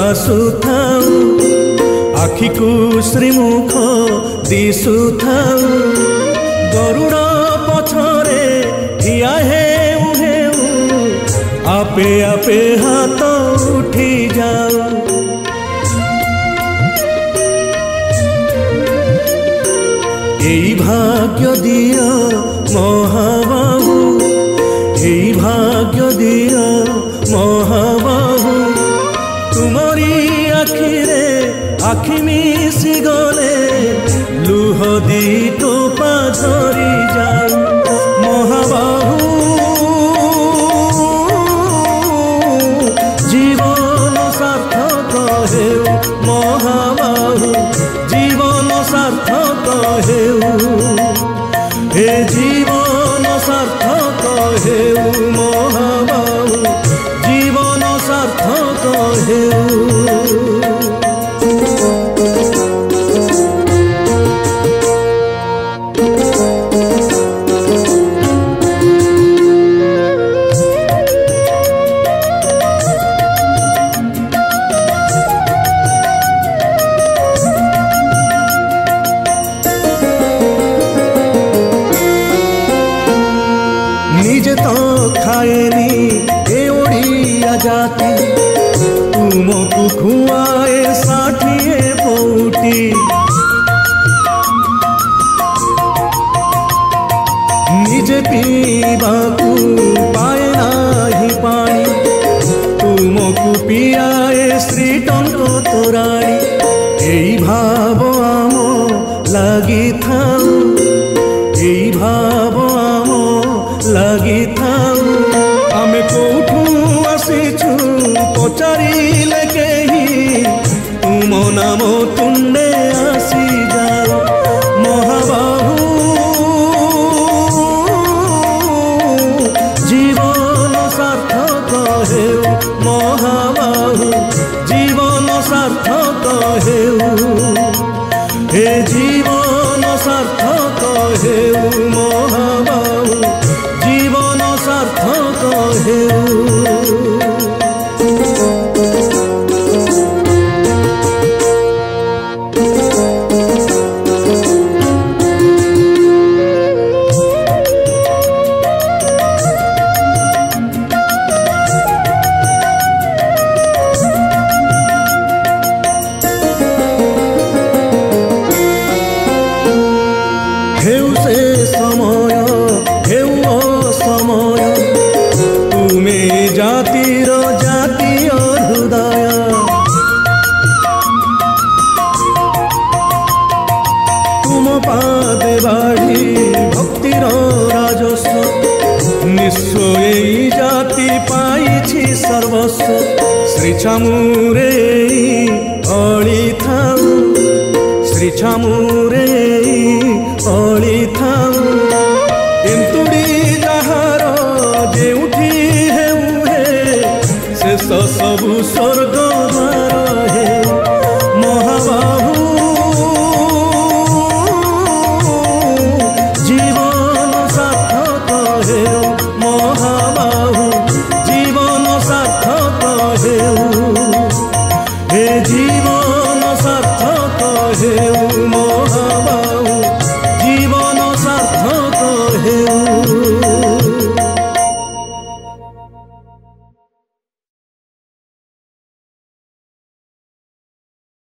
ଆସୁଥାଉ ଆଖିକୁ ଶ୍ରୀମୁଖ ଦିଶୁଥାଉ ଗରୁଡ଼ ପଛରେ ଠିଆ ହେଉ ହେଉ ଆପେ ଆପେ ହାତ ଉଠିଯାଉ ଏଇ ଭାଗ୍ୟ ভাগ্য ମହା আখি মিশি গলে লুহ দি টোপা ঝরি খায়নি এ ওড়িয়া জাতি। তুমকু খুয়ায়ে ষাঠিয়ে পৌটি নিজে পিবাকু পায় নাহি পানি। তুমকু পিয়ায় শ্রী তোরাই এই ভাব আম লাগি থা నమో తుండే ఆసి যাও, মহাবাহু। জীবন সার্থক হেউ, মহাবাহু। জীবন সার্থক হেউ। হে জীবন সার্থক হেউ, মহাবাহু। ପାଇଛି ସର୍ବସ୍ୱ। ଶ୍ରୀ ଛାମୁରେ ଅଳିଥାଉ। ଶ୍ରୀ ଛାମୁରେ ଅଳିଥାଉ। ଏନ୍ତୁଡ଼ି ଯାହାର ଯେଉଁଠି ହେଉ ହେ ଶେଷ ସବୁ ସ୍ୱର୍ଗ ମା